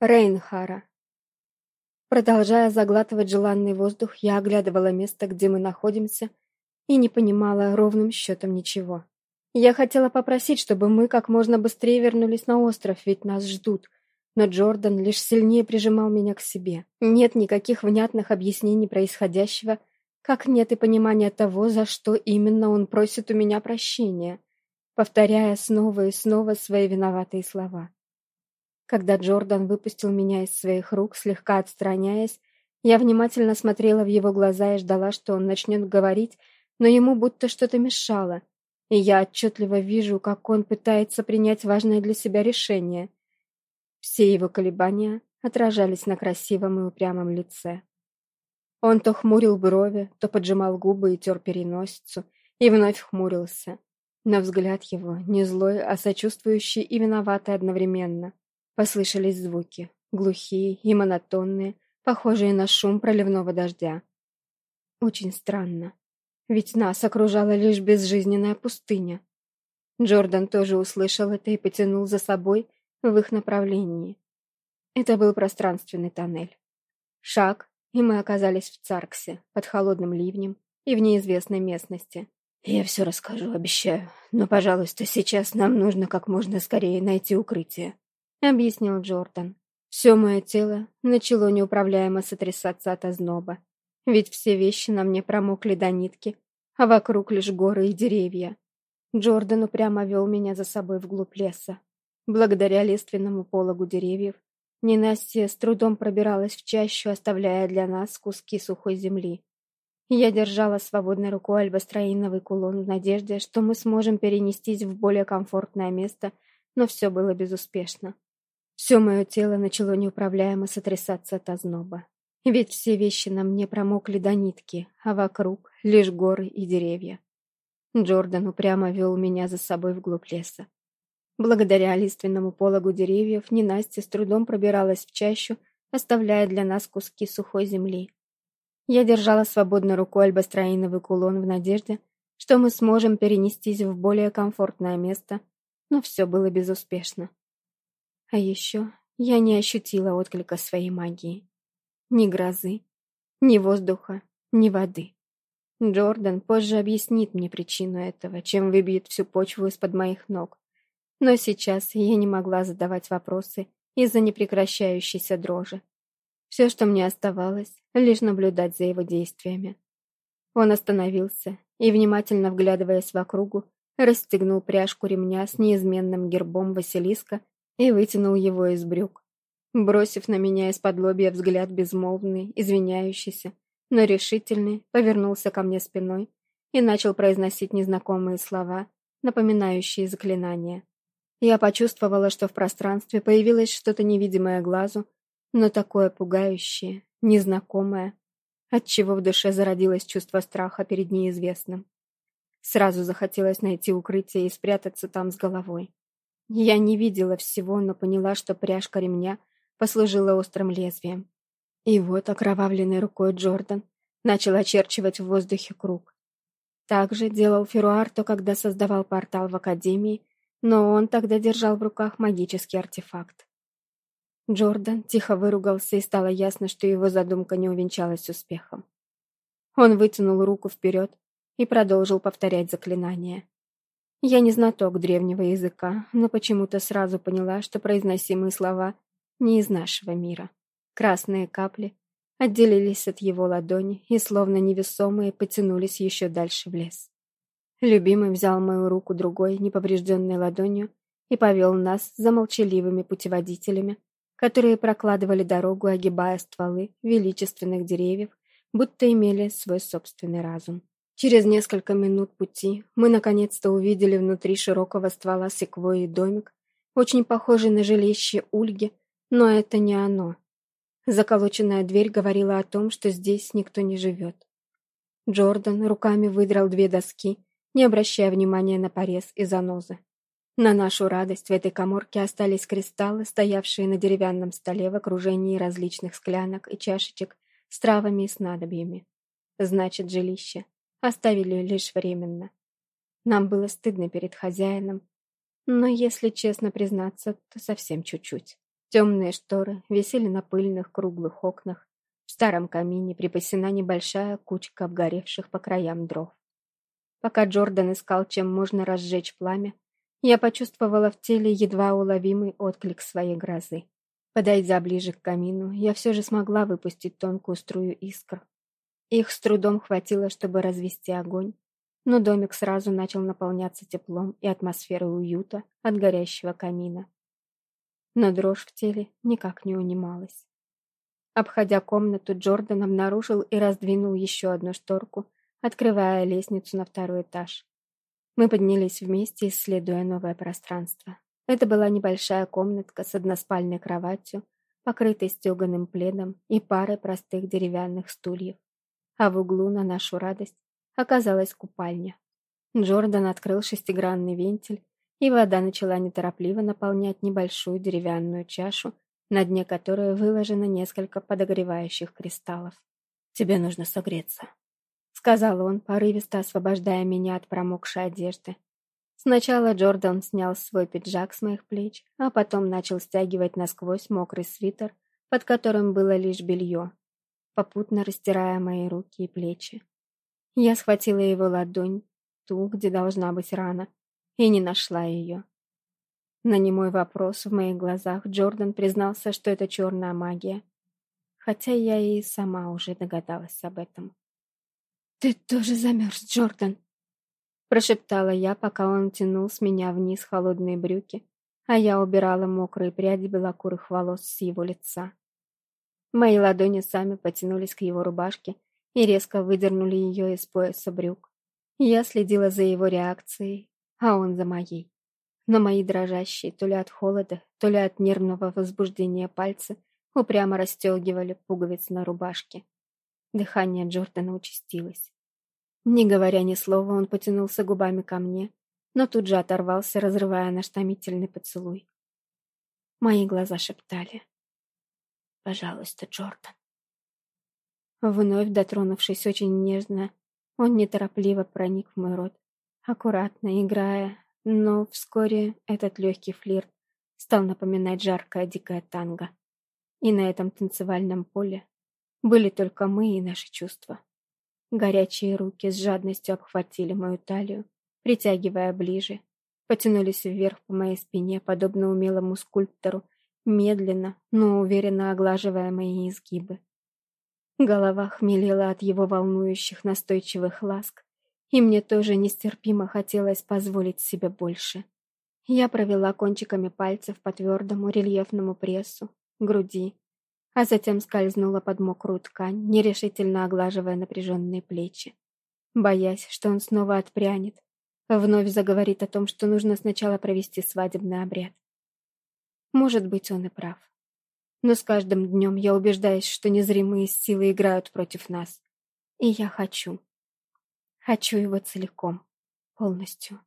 Рейнхара. Продолжая заглатывать желанный воздух, я оглядывала место, где мы находимся, и не понимала ровным счетом ничего. Я хотела попросить, чтобы мы как можно быстрее вернулись на остров, ведь нас ждут, но Джордан лишь сильнее прижимал меня к себе. Нет никаких внятных объяснений происходящего, как нет и понимания того, за что именно он просит у меня прощения, повторяя снова и снова свои виноватые слова. Когда Джордан выпустил меня из своих рук, слегка отстраняясь, я внимательно смотрела в его глаза и ждала, что он начнет говорить, но ему будто что-то мешало, и я отчетливо вижу, как он пытается принять важное для себя решение. Все его колебания отражались на красивом и упрямом лице. Он то хмурил брови, то поджимал губы и тер переносицу, и вновь хмурился. Но взгляд его не злой, а сочувствующий и виноватый одновременно. Послышались звуки, глухие и монотонные, похожие на шум проливного дождя. Очень странно, ведь нас окружала лишь безжизненная пустыня. Джордан тоже услышал это и потянул за собой в их направлении. Это был пространственный тоннель. Шаг, и мы оказались в Царксе, под холодным ливнем и в неизвестной местности. «Я все расскажу, обещаю, но, пожалуйста, сейчас нам нужно как можно скорее найти укрытие», — объяснил Джордан. Все мое тело начало неуправляемо сотрясаться от озноба, ведь все вещи на мне промокли до нитки, а вокруг лишь горы и деревья. Джордан упрямо вел меня за собой вглубь леса. Благодаря лиственному пологу деревьев, ненастье с трудом пробиралась в чащу, оставляя для нас куски сухой земли. Я держала свободной рукой альбастроиновый кулон в надежде, что мы сможем перенестись в более комфортное место, но все было безуспешно. Все мое тело начало неуправляемо сотрясаться от озноба. Ведь все вещи на мне промокли до нитки, а вокруг лишь горы и деревья. Джордан упрямо вел меня за собой вглубь леса. Благодаря лиственному пологу деревьев ненастье с трудом пробиралась в чащу, оставляя для нас куски сухой земли. Я держала свободной рукой альбастроиновый кулон в надежде, что мы сможем перенестись в более комфортное место, но все было безуспешно. А еще я не ощутила отклика своей магии. Ни грозы, ни воздуха, ни воды. Джордан позже объяснит мне причину этого, чем выбьет всю почву из-под моих ног. Но сейчас я не могла задавать вопросы из-за непрекращающейся дрожи. Все, что мне оставалось, лишь наблюдать за его действиями. Он остановился и, внимательно вглядываясь в округу, расстегнул пряжку ремня с неизменным гербом Василиска и вытянул его из брюк. Бросив на меня из-под лобья взгляд безмолвный, извиняющийся, но решительный, повернулся ко мне спиной и начал произносить незнакомые слова, напоминающие заклинания. Я почувствовала, что в пространстве появилось что-то невидимое глазу, но такое пугающее, незнакомое, отчего в душе зародилось чувство страха перед неизвестным. Сразу захотелось найти укрытие и спрятаться там с головой. Я не видела всего, но поняла, что пряжка ремня послужила острым лезвием. И вот окровавленной рукой Джордан начал очерчивать в воздухе круг. Так же делал Феруарто, когда создавал портал в Академии, но он тогда держал в руках магический артефакт. Джордан тихо выругался, и стало ясно, что его задумка не увенчалась успехом. Он вытянул руку вперед и продолжил повторять заклинание. Я не знаток древнего языка, но почему-то сразу поняла, что произносимые слова не из нашего мира. Красные капли отделились от его ладони и, словно невесомые, потянулись еще дальше в лес. Любимый взял мою руку другой, неповрежденной ладонью, и повел нас за молчаливыми путеводителями, которые прокладывали дорогу, огибая стволы величественных деревьев, будто имели свой собственный разум. Через несколько минут пути мы наконец-то увидели внутри широкого ствола секвойи домик, очень похожий на жилище Ульги, но это не оно. Заколоченная дверь говорила о том, что здесь никто не живет. Джордан руками выдрал две доски, не обращая внимания на порез и занозы. На нашу радость в этой коморке остались кристаллы, стоявшие на деревянном столе в окружении различных склянок и чашечек с травами и снадобьями. Значит, жилище оставили лишь временно. Нам было стыдно перед хозяином, но, если честно признаться, то совсем чуть-чуть. Темные шторы висели на пыльных круглых окнах. В старом камине припасена небольшая кучка обгоревших по краям дров. Пока Джордан искал, чем можно разжечь пламя, я почувствовала в теле едва уловимый отклик своей грозы. Подойдя ближе к камину, я все же смогла выпустить тонкую струю искр. Их с трудом хватило, чтобы развести огонь, но домик сразу начал наполняться теплом и атмосферой уюта от горящего камина но дрожь в теле никак не унималась. Обходя комнату, Джордан обнаружил и раздвинул еще одну шторку, открывая лестницу на второй этаж. Мы поднялись вместе, исследуя новое пространство. Это была небольшая комнатка с односпальной кроватью, покрытой стеганым пледом и парой простых деревянных стульев. А в углу, на нашу радость, оказалась купальня. Джордан открыл шестигранный вентиль и вода начала неторопливо наполнять небольшую деревянную чашу, на дне которой выложено несколько подогревающих кристаллов. «Тебе нужно согреться», — сказал он, порывисто освобождая меня от промокшей одежды. Сначала Джордан снял свой пиджак с моих плеч, а потом начал стягивать насквозь мокрый свитер, под которым было лишь белье, попутно растирая мои руки и плечи. Я схватила его ладонь, ту, где должна быть рана, и не нашла ее. На немой вопрос в моих глазах Джордан признался, что это черная магия, хотя я и сама уже догадалась об этом. «Ты тоже замерз, Джордан!» Прошептала я, пока он тянул с меня вниз холодные брюки, а я убирала мокрые пряди белокурых волос с его лица. Мои ладони сами потянулись к его рубашке и резко выдернули ее из пояса брюк. Я следила за его реакцией, а он за моей. Но мои дрожащие, то ли от холода, то ли от нервного возбуждения пальцы, упрямо расстегивали пуговицы на рубашке. Дыхание Джордана участилось. Не говоря ни слова, он потянулся губами ко мне, но тут же оторвался, разрывая наш томительный поцелуй. Мои глаза шептали. «Пожалуйста, Джордан». Вновь дотронувшись очень нежно, он неторопливо проник в мой рот, аккуратно играя, но вскоре этот легкий флирт стал напоминать жаркое дикое танго. И на этом танцевальном поле были только мы и наши чувства. Горячие руки с жадностью обхватили мою талию, притягивая ближе, потянулись вверх по моей спине, подобно умелому скульптору, медленно, но уверенно оглаживая мои изгибы. Голова хмелела от его волнующих настойчивых ласк, и мне тоже нестерпимо хотелось позволить себе больше. Я провела кончиками пальцев по твердому рельефному прессу, груди, а затем скользнула под мокрую ткань, нерешительно оглаживая напряженные плечи. Боясь, что он снова отпрянет, вновь заговорит о том, что нужно сначала провести свадебный обряд. Может быть, он и прав. Но с каждым днем я убеждаюсь, что незримые силы играют против нас. И я хочу, Хочу его целиком, полностью.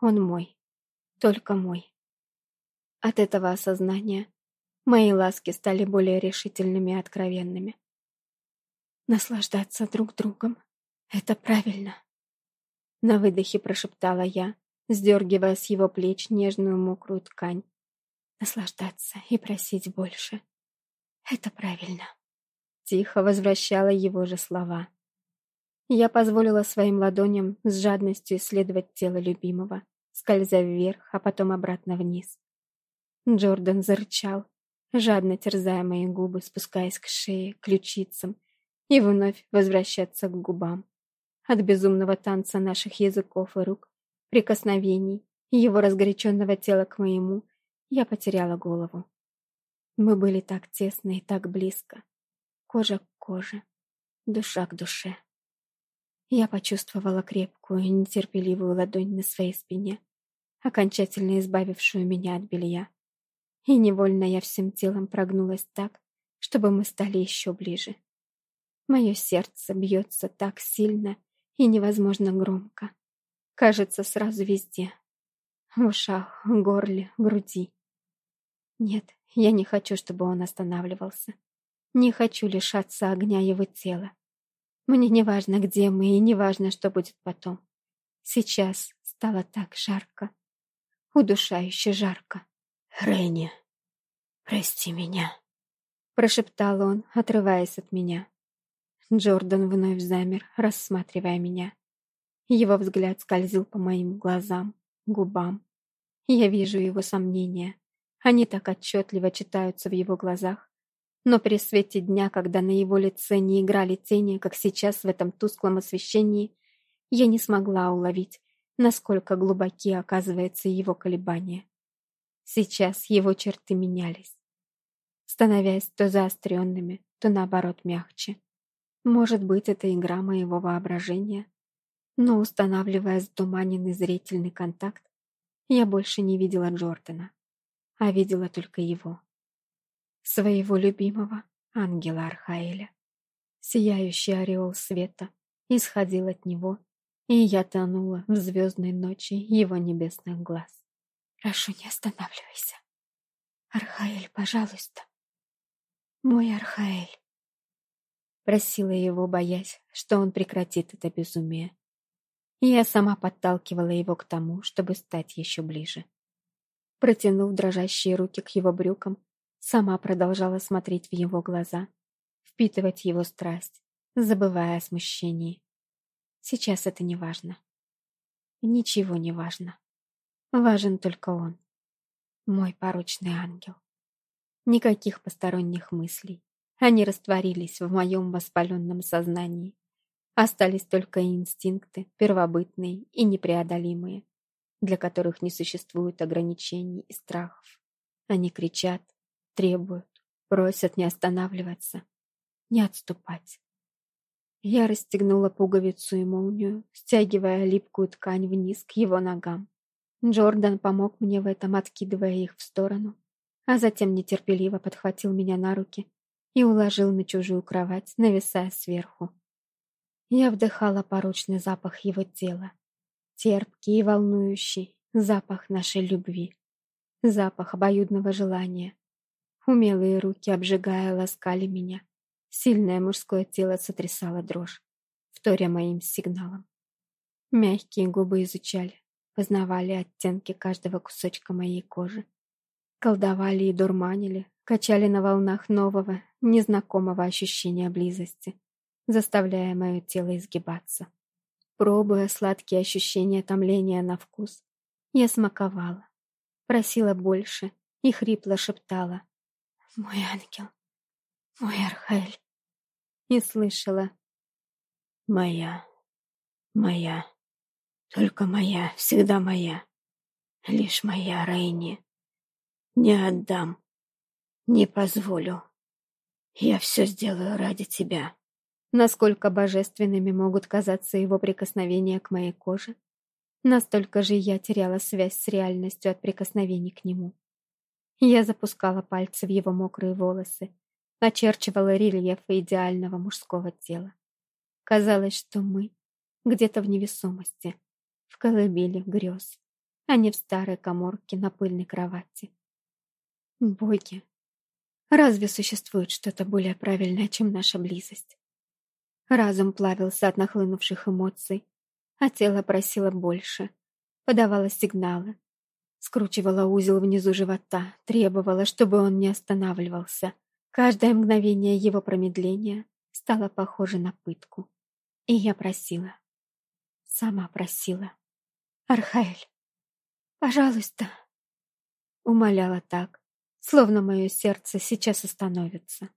Он мой, только мой. От этого осознания мои ласки стали более решительными и откровенными. Наслаждаться друг другом — это правильно. На выдохе прошептала я, сдергивая с его плеч нежную мокрую ткань. Наслаждаться и просить больше — это правильно. Тихо возвращала его же слова. Я позволила своим ладоням с жадностью исследовать тело любимого, скользя вверх, а потом обратно вниз. Джордан зарычал, жадно терзая мои губы, спускаясь к шее, ключицам и вновь возвращаться к губам. От безумного танца наших языков и рук, прикосновений, его разгоряченного тела к моему, я потеряла голову. Мы были так тесно и так близко, кожа к коже, душа к душе. Я почувствовала крепкую, нетерпеливую ладонь на своей спине, окончательно избавившую меня от белья. И невольно я всем телом прогнулась так, чтобы мы стали еще ближе. Мое сердце бьется так сильно и невозможно громко. Кажется, сразу везде. В ушах, горле, груди. Нет, я не хочу, чтобы он останавливался. Не хочу лишаться огня его тела. Мне не важно, где мы, и не важно, что будет потом. Сейчас стало так жарко. Удушающе жарко. Ренни. «Прости меня», — прошептал он, отрываясь от меня. Джордан вновь замер, рассматривая меня. Его взгляд скользил по моим глазам, губам. Я вижу его сомнения. Они так отчетливо читаются в его глазах. Но при свете дня, когда на его лице не играли тени, как сейчас в этом тусклом освещении, я не смогла уловить, насколько глубоки оказывается его колебания. Сейчас его черты менялись, становясь то заостренными, то наоборот мягче. Может быть, это игра моего воображения, но устанавливая затуманенный зрительный контакт, я больше не видела Джордана, а видела только его. Своего любимого ангела Архаэля. Сияющий ореол света исходил от него и я тонула в звездной ночи его небесных глаз. «Прошу, не останавливайся. Архаэль, пожалуйста. Мой Архаэль». Просила его, боясь, что он прекратит это безумие. И я сама подталкивала его к тому, чтобы стать еще ближе. Протянув дрожащие руки к его брюкам, сама продолжала смотреть в его глаза, впитывать его страсть, забывая о смущении. Сейчас это не важно. Ничего не важно. Важен только он. Мой порочный ангел. Никаких посторонних мыслей. Они растворились в моем воспаленном сознании. Остались только инстинкты, первобытные и непреодолимые, для которых не существует ограничений и страхов. Они кричат, требуют, просят не останавливаться, не отступать. Я расстегнула пуговицу и молнию, стягивая липкую ткань вниз к его ногам. Джордан помог мне в этом, откидывая их в сторону, а затем нетерпеливо подхватил меня на руки и уложил на чужую кровать, нависая сверху. Я вдыхала порочный запах его тела, терпкий и волнующий запах нашей любви, запах обоюдного желания. Умелые руки, обжигая, ласкали меня, Сильное мужское тело сотрясало дрожь, вторя моим сигналом. Мягкие губы изучали, познавали оттенки каждого кусочка моей кожи. Колдовали и дурманили, качали на волнах нового, незнакомого ощущения близости, заставляя мое тело изгибаться. Пробуя сладкие ощущения томления на вкус, я смаковала, просила больше и хрипло шептала «Мой ангел, мой Архаэль» и слышала. «Моя, моя, только моя, всегда моя, лишь моя Рейни. Не отдам, не позволю. Я все сделаю ради тебя». Насколько божественными могут казаться его прикосновения к моей коже, настолько же я теряла связь с реальностью от прикосновений к нему. Я запускала пальцы в его мокрые волосы, очерчивала рельефы идеального мужского тела. Казалось, что мы где-то в невесомости, в колыбели грез, а не в старой коморке на пыльной кровати. Боги, разве существует что-то более правильное, чем наша близость? Разум плавился от нахлынувших эмоций, а тело просило больше, подавало сигналы, скручивало узел внизу живота, требовало, чтобы он не останавливался, Каждое мгновение его промедления стало похоже на пытку. И я просила. Сама просила. «Архаэль, пожалуйста!» Умоляла так, словно мое сердце сейчас остановится.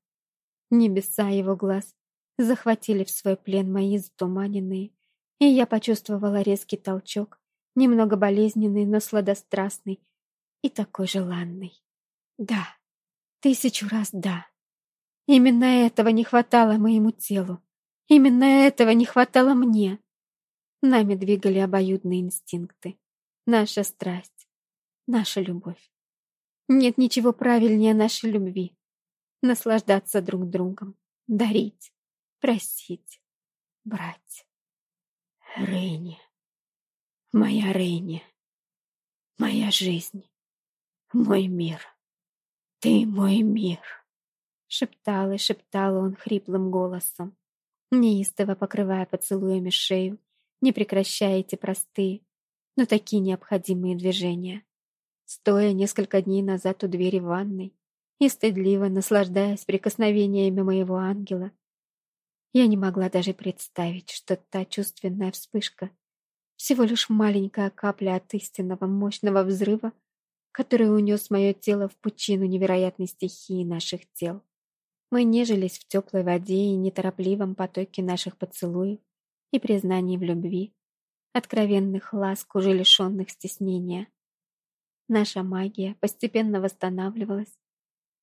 Небеса его глаз захватили в свой плен мои затуманенные, и я почувствовала резкий толчок, немного болезненный, но сладострастный и такой желанный. Да, Тысячу раз да. Именно этого не хватало моему телу. Именно этого не хватало мне. Нами двигали обоюдные инстинкты. Наша страсть. Наша любовь. Нет ничего правильнее нашей любви. Наслаждаться друг другом. Дарить. Просить. Брать. Рейни. Моя Рейни. Моя жизнь. Мой мир. «Ты мой мир!» — шептал и шептал он хриплым голосом, неистово покрывая поцелуями шею, не прекращая эти простые, но такие необходимые движения. Стоя несколько дней назад у двери ванной, и стыдливо наслаждаясь прикосновениями моего ангела. Я не могла даже представить, что та чувственная вспышка всего лишь маленькая капля от истинного мощного взрыва, который унес мое тело в пучину невероятной стихии наших тел. Мы нежились в теплой воде и неторопливом потоке наших поцелуев и признаний в любви, откровенных ласк, уже лишенных стеснения. Наша магия постепенно восстанавливалась,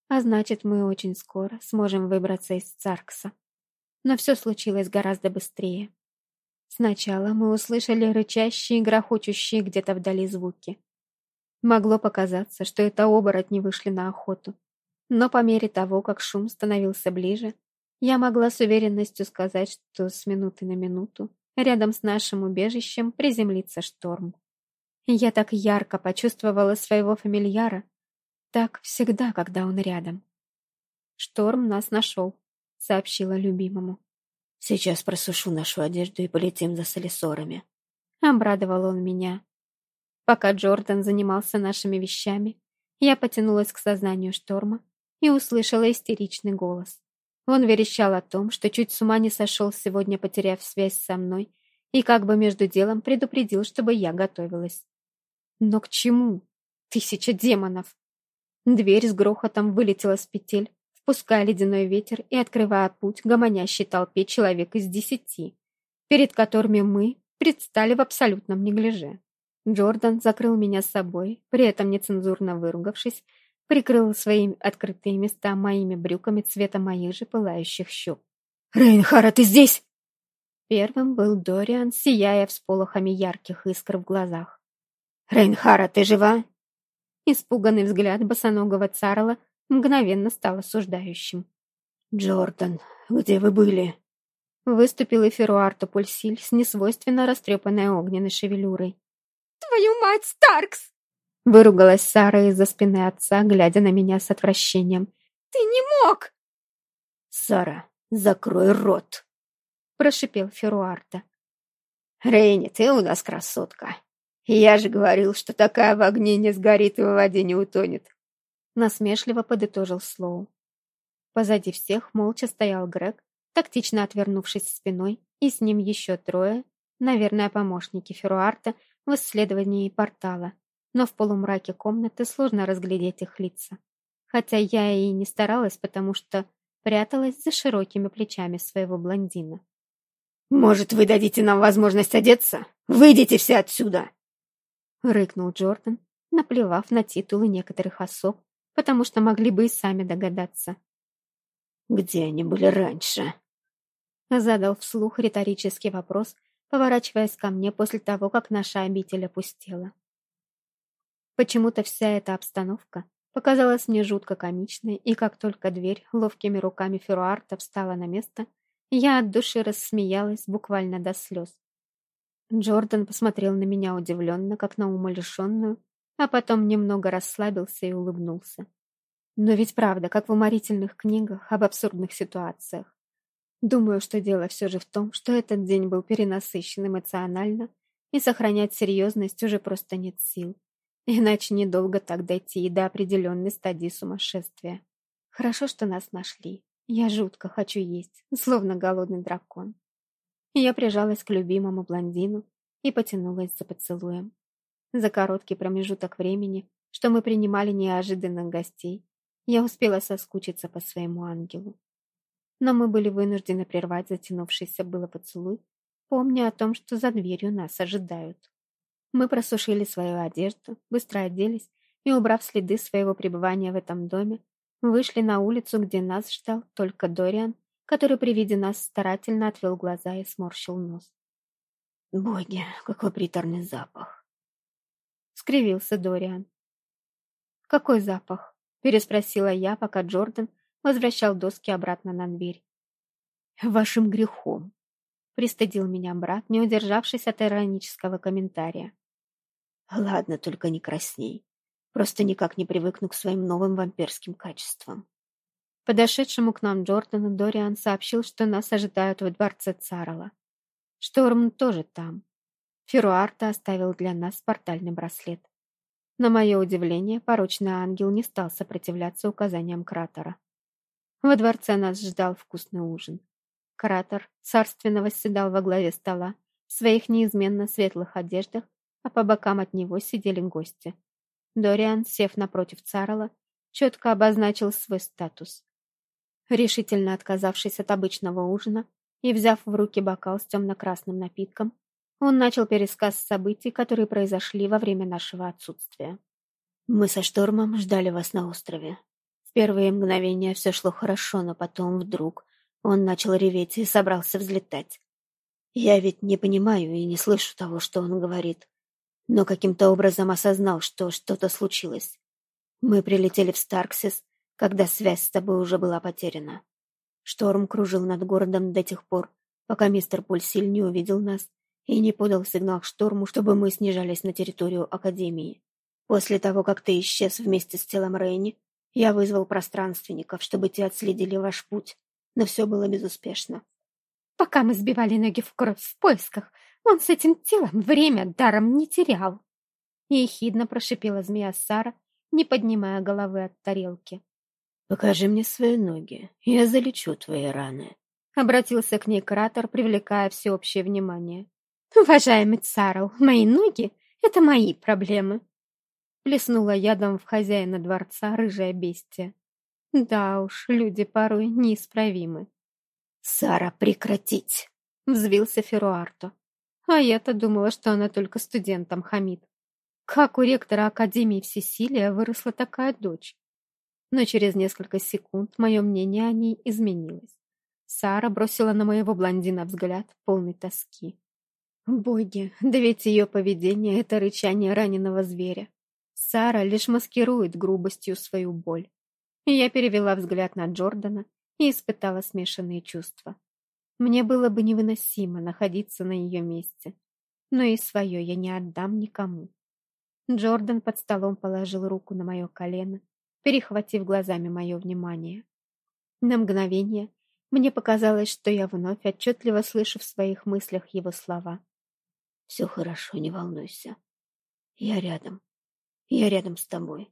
а значит, мы очень скоро сможем выбраться из Царкса. Но все случилось гораздо быстрее. Сначала мы услышали рычащие и грохочущие где-то вдали звуки. Могло показаться, что это оборотни вышли на охоту. Но по мере того, как шум становился ближе, я могла с уверенностью сказать, что с минуты на минуту рядом с нашим убежищем приземлится шторм. Я так ярко почувствовала своего фамильяра, так всегда, когда он рядом. «Шторм нас нашел», — сообщила любимому. Сейчас просушу нашу одежду и полетим за солисорами. Обрадовал он меня. Пока Джордан занимался нашими вещами, я потянулась к сознанию шторма и услышала истеричный голос. Он верещал о том, что чуть с ума не сошел сегодня, потеряв связь со мной, и как бы между делом предупредил, чтобы я готовилась. Но к чему? Тысяча демонов! Дверь с грохотом вылетела с петель, впуская ледяной ветер и открывая путь гомонящей толпе человек из десяти, перед которыми мы предстали в абсолютном неглиже. Джордан закрыл меня с собой, при этом нецензурно выругавшись, прикрыл свои открытые места моими брюками цвета моих же пылающих щек. «Рейнхара, ты здесь?» Первым был Дориан, сияя всполохами ярких искр в глазах. «Рейнхара, ты жива?» Испуганный взгляд босоногого Царла мгновенно стал осуждающим. «Джордан, где вы были?» Выступил Эфируарто Пульсиль с несвойственно растрепанной огненной шевелюрой. «Твою мать, Старкс!» Выругалась Сара из-за спины отца, глядя на меня с отвращением. «Ты не мог!» «Сара, закрой рот!» Прошипел Феруарто. «Рейни, ты у нас красотка. Я же говорил, что такая в огне не сгорит и в воде не утонет. Насмешливо подытожил Слоу. Позади всех молча стоял Грег, тактично отвернувшись спиной, и с ним еще трое, наверное, помощники Феруарта в исследовании портала, но в полумраке комнаты сложно разглядеть их лица. Хотя я и не старалась, потому что пряталась за широкими плечами своего блондина. «Может, вы дадите нам возможность одеться? Выйдите все отсюда!» Рыкнул Джордан, наплевав на титулы некоторых особ, потому что могли бы и сами догадаться. «Где они были раньше?» Задал вслух риторический вопрос, поворачиваясь ко мне после того, как наша обитель опустела. Почему-то вся эта обстановка показалась мне жутко комичной, и как только дверь ловкими руками Феруарта встала на место, я от души рассмеялась буквально до слез. Джордан посмотрел на меня удивленно, как на умалишенную, а потом немного расслабился и улыбнулся. Но ведь правда, как в уморительных книгах об абсурдных ситуациях. Думаю, что дело все же в том, что этот день был перенасыщен эмоционально, и сохранять серьезность уже просто нет сил. Иначе недолго так дойти и до определенной стадии сумасшествия. Хорошо, что нас нашли. Я жутко хочу есть, словно голодный дракон. Я прижалась к любимому блондину и потянулась за поцелуем. За короткий промежуток времени, что мы принимали неожиданных гостей, я успела соскучиться по своему ангелу. Но мы были вынуждены прервать затянувшийся было поцелуй, помня о том, что за дверью нас ожидают. Мы просушили свою одежду, быстро оделись и, убрав следы своего пребывания в этом доме, вышли на улицу, где нас ждал только Дориан, который при виде нас старательно отвел глаза и сморщил нос. «Боги, какой приторный запах!» — скривился Дориан. «Какой запах?» — переспросила я, пока Джордан возвращал доски обратно на дверь. «Вашим грехом», — пристыдил меня брат, не удержавшись от иронического комментария. «Ладно, только не красней. Просто никак не привыкну к своим новым вампирским качествам». Подошедшему к нам Джордану Дориан сообщил, что нас ожидают во дворце Царала. Шторм тоже там. Феруарта оставил для нас портальный браслет. На мое удивление, порочный ангел не стал сопротивляться указаниям кратера. Во дворце нас ждал вкусный ужин. Кратер царственно восседал во главе стола в своих неизменно светлых одеждах, а по бокам от него сидели гости. Дориан, сев напротив Царла, четко обозначил свой статус. Решительно отказавшись от обычного ужина и взяв в руки бокал с темно-красным напитком, он начал пересказ событий, которые произошли во время нашего отсутствия. Мы со Штормом ждали вас на острове. В первые мгновения все шло хорошо, но потом вдруг он начал реветь и собрался взлетать. Я ведь не понимаю и не слышу того, что он говорит, но каким-то образом осознал, что что-то случилось. Мы прилетели в Старксис, когда связь с тобой уже была потеряна. Шторм кружил над городом до тех пор, пока мистер Пульсиль не увидел нас и не подал сигнал шторму, чтобы мы снижались на территорию Академии. После того, как ты исчез вместе с телом Рейни, я вызвал пространственников, чтобы те отследили ваш путь, но все было безуспешно. Пока мы сбивали ноги в кровь в поисках, он с этим телом время даром не терял. Ехидно прошипела змея Сара, не поднимая головы от тарелки. «Покажи мне свои ноги, я залечу твои раны», — обратился к ней кратер, привлекая всеобщее внимание. «Уважаемый Царл, мои ноги — это мои проблемы!» Плеснула ядом в хозяина дворца рыжая бестия. Да уж, люди порой неисправимы. «Сара, прекратить!» — взвился Феруарто. А я-то думала, что она только студентам хамит. Как у ректора Академии Всесилия выросла такая дочь? Но через несколько секунд мое мнение о ней изменилось. Сара бросила на моего блондина взгляд, полный тоски. Боги, да ведь ее поведение — это рычание раненого зверя. Сара лишь маскирует грубостью свою боль. Я перевела взгляд на Джордана и испытала смешанные чувства. Мне было бы невыносимо находиться на ее месте, но и свое я не отдам никому. Джордан под столом положил руку на мое колено, перехватив глазами мое внимание. На мгновение мне показалось, что я вновь отчетливо слышу в своих мыслях его слова. Все хорошо, не волнуйся. Я рядом. Я рядом с тобой.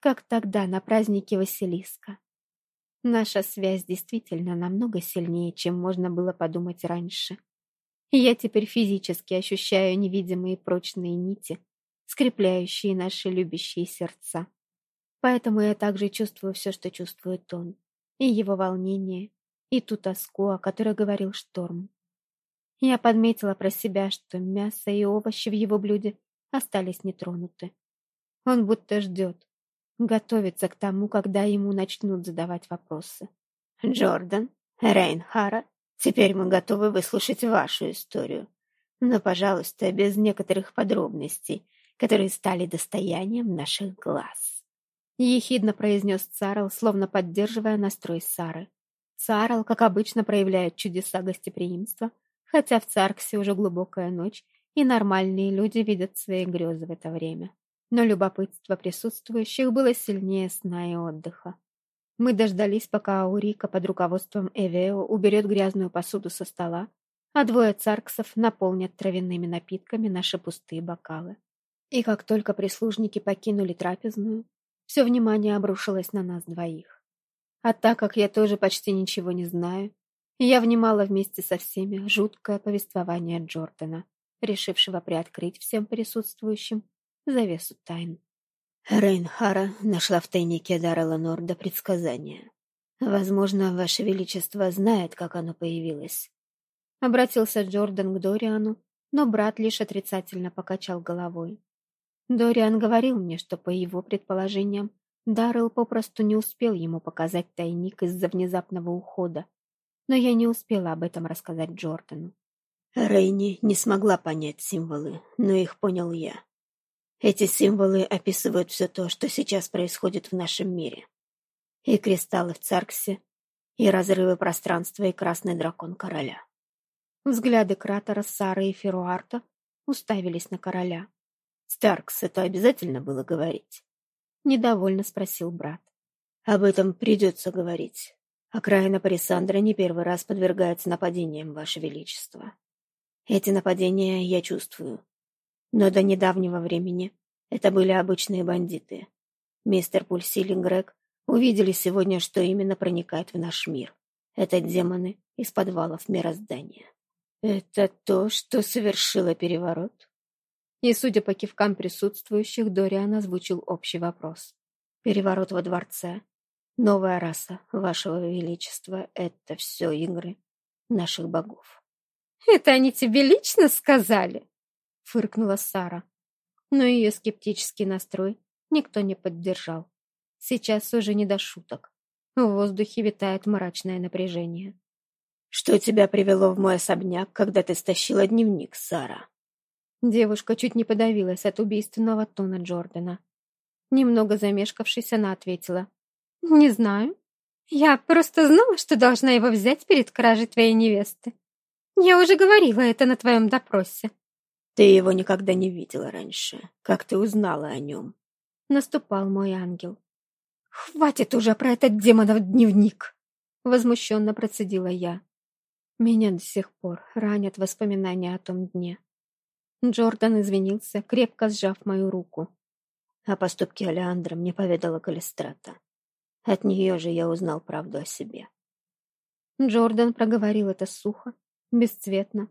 Как тогда, на празднике Василиска. Наша связь действительно намного сильнее, чем можно было подумать раньше. я теперь физически ощущаю невидимые прочные нити, скрепляющие наши любящие сердца. Поэтому я также чувствую все, что чувствует он, и его волнение, и ту тоску, о которой говорил Шторм. Я подметила про себя, что мясо и овощи в его блюде остались нетронуты. Он будто ждет, готовится к тому, когда ему начнут задавать вопросы. «Джордан, Рейнхара, теперь мы готовы выслушать вашу историю. Но, пожалуйста, без некоторых подробностей, которые стали достоянием наших глаз». Ехидно произнес Царл, словно поддерживая настрой Сары. Царл, как обычно, проявляет чудеса гостеприимства, хотя в Царксе уже глубокая ночь, и нормальные люди видят свои грезы в это время. Но любопытство присутствующих было сильнее сна и отдыха. Мы дождались, пока Аурика под руководством Эвео уберет грязную посуду со стола, а двое царксов наполнят травяными напитками наши пустые бокалы. И как только прислужники покинули трапезную, все внимание обрушилось на нас двоих. А так как я тоже почти ничего не знаю, я внимала вместе со всеми жуткое повествование Джордана, решившего приоткрыть всем присутствующим завесу тайн. Рейнхара нашла в тайнике Даррела Норда предсказание. Возможно, Ваше Величество знает, как оно появилось. Обратился Джордан к Дориану, но брат лишь отрицательно покачал головой. Дориан говорил мне, что, по его предположениям, Даррелл попросту не успел ему показать тайник из-за внезапного ухода, но я не успела об этом рассказать Джордану. Рейни не смогла понять символы, но их понял я. Эти символы описывают все то, что сейчас происходит в нашем мире. И кристаллы в Царксе, и разрывы пространства, и красный дракон короля. Взгляды кратера Сары и Феруарта уставились на короля. «Старкс, это обязательно было говорить?» Недовольно спросил брат. «Об этом придется говорить. Окраина Парисандра не первый раз подвергается нападениям, Ваше Величество. Эти нападения я чувствую. Но до недавнего времени Это были обычные бандиты. Мистер Пульсиль и Грег увидели сегодня, что именно проникает в наш мир. Это демоны из подвалов мироздания. Это то, что совершило переворот? И, судя по кивкам присутствующих, Дориан озвучил общий вопрос. Переворот во дворце. Новая раса, вашего величества, это все игры наших богов. «Это они тебе лично сказали?» — фыркнула Сара. Но ее скептический настрой никто не поддержал. Сейчас уже не до шуток. В воздухе витает мрачное напряжение. «Что тебя привело в мой особняк, когда ты стащила дневник, Сара?» Девушка чуть не подавилась от убийственного тона Джордана. Немного замешкавшись, она ответила. «Не знаю. Я просто знала, что должна его взять перед кражей твоей невесты. Я уже говорила это на твоем допросе». «Ты его никогда не видела раньше. Как ты узнала о нем?» Наступал мой ангел. «Хватит уже про этот демонов дневник!» Возмущенно процедила я. Меня до сих пор ранят воспоминания о том дне. Джордан извинился, крепко сжав мою руку. О поступке Алеандра мне поведала Калистрата. От нее же я узнал правду о себе. Джордан проговорил это сухо, бесцветно,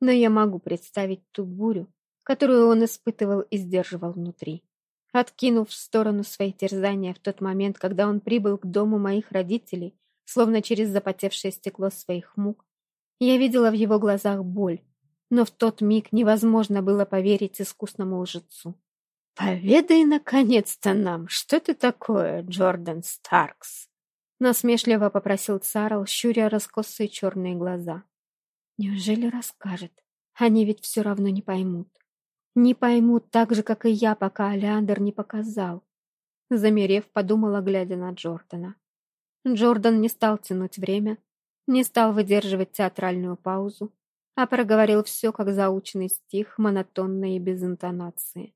но я могу представить ту бурю, которую он испытывал и сдерживал внутри. Откинув в сторону свои терзания в тот момент, когда он прибыл к дому моих родителей, словно через запотевшее стекло своих мук, я видела в его глазах боль, но в тот миг невозможно было поверить искусному лжецу. «Поведай, наконец-то, нам, что ты такое, Джордан Старкс?» Насмешливо попросил Царл, щуря раскосые черные глаза. «Неужели расскажет? Они ведь все равно не поймут. Не поймут так же, как и я, пока Алеандр не показал. Замерев, подумала, глядя на Джордана. Джордан не стал тянуть время, не стал выдерживать театральную паузу, а проговорил все, как заученный стих, монотонно и без интонации.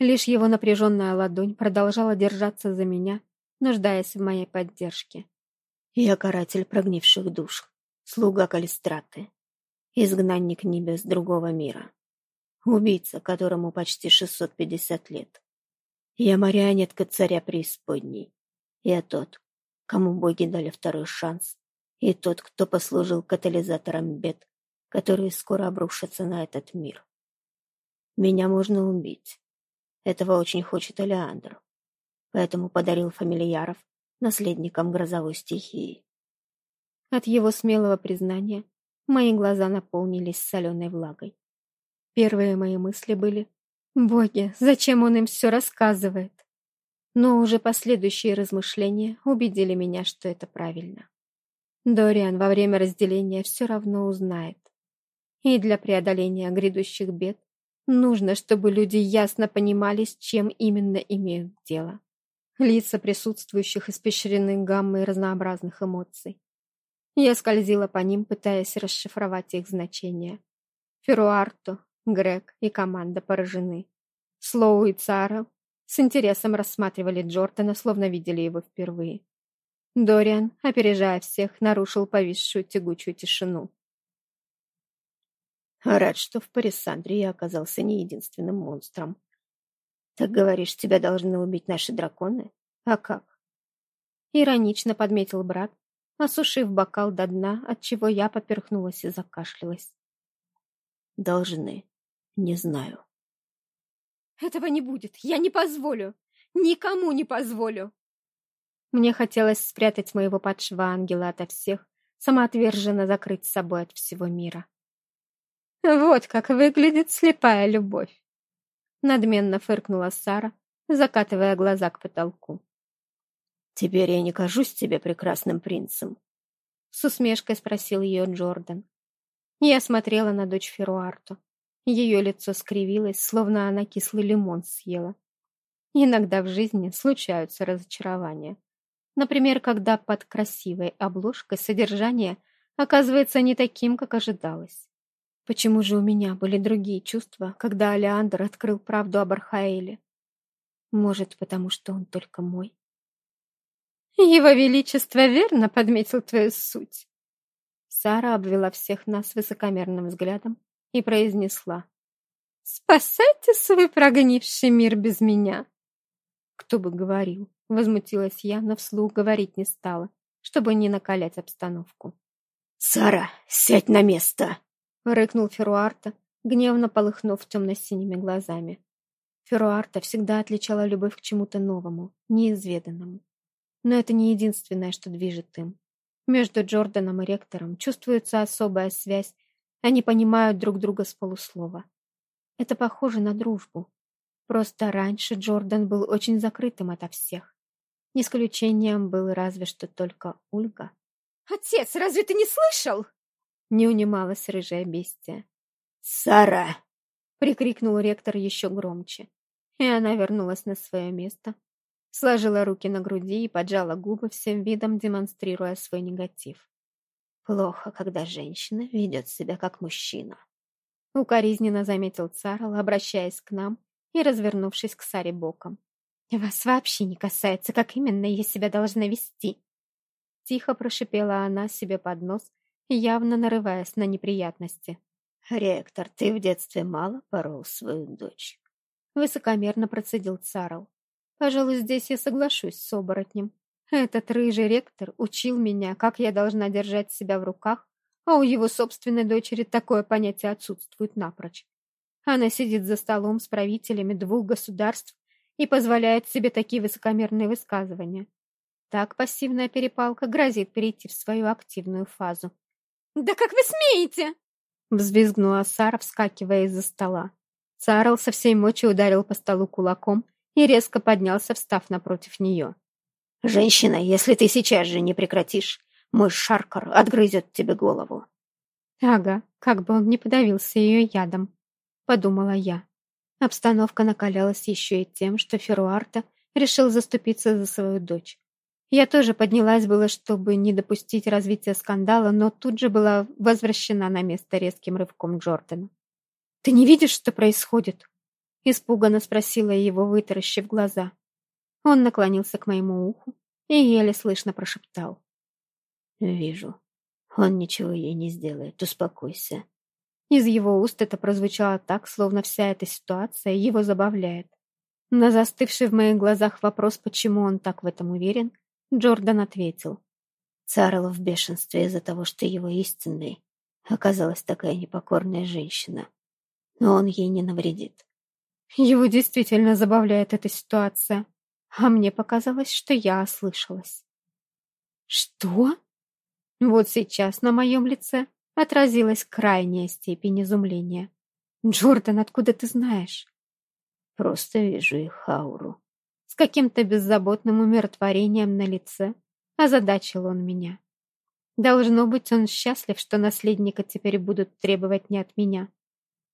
Лишь его напряженная ладонь продолжала держаться за меня, нуждаясь в моей поддержке. «Я каратель прогнивших душ, слуга Калистраты, изгнанник небес другого мира. Убийца, которому почти 650 лет. Я марионетка царя преисподней. Я тот, кому боги дали второй шанс, и тот, кто послужил катализатором бед, которые скоро обрушатся на этот мир. Меня можно убить. Этого очень хочет Алеандр. Поэтому подарил фамильяров наследникам грозовой стихии. От его смелого признания мои глаза наполнились соленой влагой. Первые мои мысли были «Боги, зачем он им все рассказывает?» Но уже последующие размышления убедили меня, что это правильно. Дориан во время разделения все равно узнает. И для преодоления грядущих бед нужно, чтобы люди ясно понимали, с чем именно имеют дело. Лица присутствующих испещрены гаммой разнообразных эмоций. Я скользила по ним, пытаясь расшифровать их значения. Феруарто, Грег и команда поражены. Слоу и Цара с интересом рассматривали Джордана, словно видели его впервые. Дориан, опережая всех, нарушил повисшую тягучую тишину. Рад, что в Парисандре я оказался не единственным монстром. Так говоришь, тебя должны убить наши драконы? А как? Иронично подметил брат, осушив бокал до дна, от чего я поперхнулась и закашлялась. Должны. Не знаю. Этого не будет. Я не позволю. Никому не позволю. Мне хотелось спрятать моего падшего ангела ото всех, самоотверженно закрыть собой от всего мира. Вот как выглядит слепая любовь. Надменно фыркнула Сара, закатывая глаза к потолку. «Теперь я не кажусь тебе прекрасным принцем?» С усмешкой спросил ее Джордан. Я смотрела на дочь Феруарту. Ее лицо скривилось, словно она кислый лимон съела. Иногда в жизни случаются разочарования. Например, когда под красивой обложкой содержание оказывается не таким, как ожидалось. Почему же у меня были другие чувства, когда Алеандр открыл правду об Архаэле? Может, потому что он только мой? Его Величество верно подметил твою суть. Сара обвела всех нас высокомерным взглядом и произнесла. Спасайте свой прогнивший мир без меня. Кто бы говорил, возмутилась я, но вслух говорить не стала, чтобы не накалять обстановку. «Сара, сядь на место!» — рыкнул Феруарта, гневно полыхнув темно-синими глазами. Феруарта всегда отличала любовь к чему-то новому, неизведанному. Но это не единственное, что движет им. Между Джорданом и ректором чувствуется особая связь, они понимают друг друга с полуслова. Это похоже на дружбу. Просто раньше Джордан был очень закрытым ото всех. Исключением был разве что только Ульга. «Отец, разве ты не слышал?» Не унималась рыжая бестия. «Сара!» — прикрикнул ректор еще громче. И она вернулась на свое место, сложила руки на груди и поджала губы всем видом, демонстрируя свой негатив. Плохо, когда женщина ведет себя как мужчина. Укоризненно заметил Царл, обращаясь к нам и развернувшись к Саре боком. «Вас вообще не касается, как именно я себя должна вести!» Тихо прошипела она себе под нос, явно нарываясь на неприятности. «Ректор, ты в детстве мало порол свою дочь?» Высокомерно процедил Царл. «Пожалуй, здесь я соглашусь с оборотнем. Этот рыжий ректор учил меня, как я должна держать себя в руках, а у его собственной дочери такое понятие отсутствует напрочь. Она сидит за столом с правителями двух государств и позволяет себе такие высокомерные высказывания. Так пассивная перепалка грозит перейти в свою активную фазу. «Да как вы смеете?» Взвизгнула Сара, вскакивая из-за стола. Царл со всей мочи ударил по столу кулаком и резко поднялся, встав напротив нее. «Женщина, если ты сейчас же не прекратишь, мой шаркар отгрызет тебе голову». «Ага, как бы он не подавился ее ядом», — подумала я. Обстановка накалялась еще и тем, что Феруарта решил заступиться за свою дочь. Я тоже поднялась было, чтобы не допустить развития скандала, но тут же была возвращена на место резким рывком Джордана. «Ты не видишь, что происходит?» Испуганно спросила его, вытаращив глаза. Он наклонился к моему уху и еле слышно прошептал. «Вижу. Он ничего ей не сделает. Успокойся». Из его уст это прозвучало так, словно вся эта ситуация его забавляет. На застывший в моих глазах вопрос, почему он так в этом уверен, Джордан ответил. Царл в бешенстве из-за того, что его истинной оказалась такая непокорная женщина. Но он ей не навредит. Его действительно забавляет эта ситуация. А мне показалось, что я ослышалась. «Что?» Вот сейчас на моем лице отразилась крайняя степень изумления. «Джордан, откуда ты знаешь?» «Просто вижу их ауру». С каким-то беззаботным умиротворением на лице озадачил он меня. Должно быть, он счастлив, что наследника теперь будут требовать не от меня.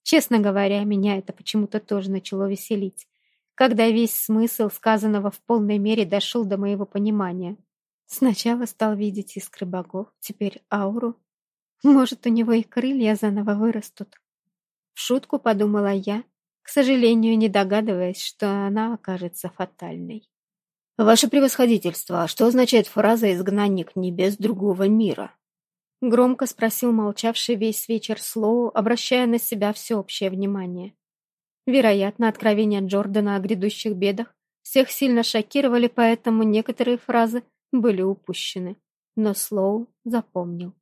Честно говоря, меня это почему-то тоже начало веселить когда весь смысл сказанного в полной мере дошел до моего понимания. Сначала стал видеть искры богов, теперь ауру. Может, у него и крылья заново вырастут. В шутку подумала я, к сожалению, не догадываясь, что она окажется фатальной. «Ваше превосходительство, а что означает фраза «изгнанник небес другого мира»?» Громко спросил молчавший весь вечер Слоу, обращая на себя всеобщее внимание. Вероятно, откровения Джордана о грядущих бедах всех сильно шокировали, поэтому некоторые фразы были упущены. Но Слоу запомнил.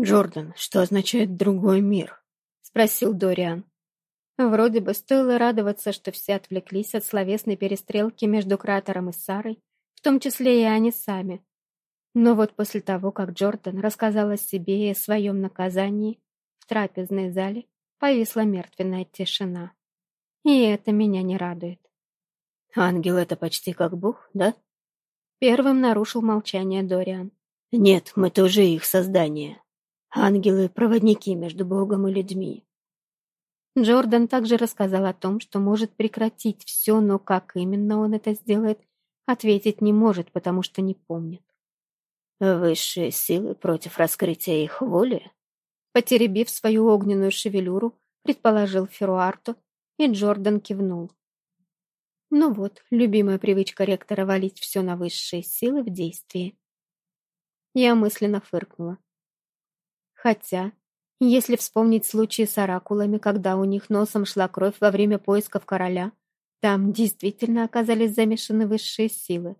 «Джордан, что означает «другой мир»?» — спросил Дориан. Вроде бы стоило радоваться, что все отвлеклись от словесной перестрелки между кратером и Сарой, в том числе и они сами. Но вот после того, как Джордан рассказал о себе и о своем наказании, в трапезной зале повисла мертвенная тишина. И это меня не радует. Ангел — это почти как Бог, да? Первым нарушил молчание Дориан. Нет, мы тоже их создание. Ангелы — проводники между Богом и людьми. Джордан также рассказал о том, что может прекратить все, но как именно он это сделает, ответить не может, потому что не помнит. Высшие силы против раскрытия их воли? Потеребив свою огненную шевелюру, предположил Феруарто, и Джордан кивнул. Ну вот, любимая привычка ректора валить все на высшие силы в действии. Я мысленно фыркнула. Хотя, Если вспомнить случаи с оракулами, когда у них носом шла кровь во время поисков короля, там действительно оказались замешаны высшие силы.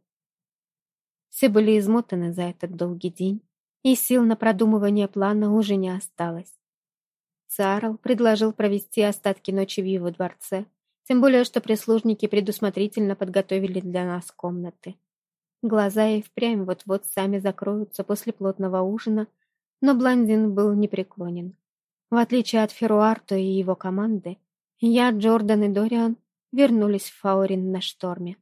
Все были измотаны за этот долгий день, и сил на продумывание плана уже не осталось. Сарл предложил провести остатки ночи в его дворце, тем более, что прислужники предусмотрительно подготовили для нас комнаты. Глаза и впрямь вот-вот сами закроются после плотного ужина, но блондин был непреклонен. В отличие от Феруарто и его команды, я, Джордан и Дориан вернулись в Фаурин на шторме.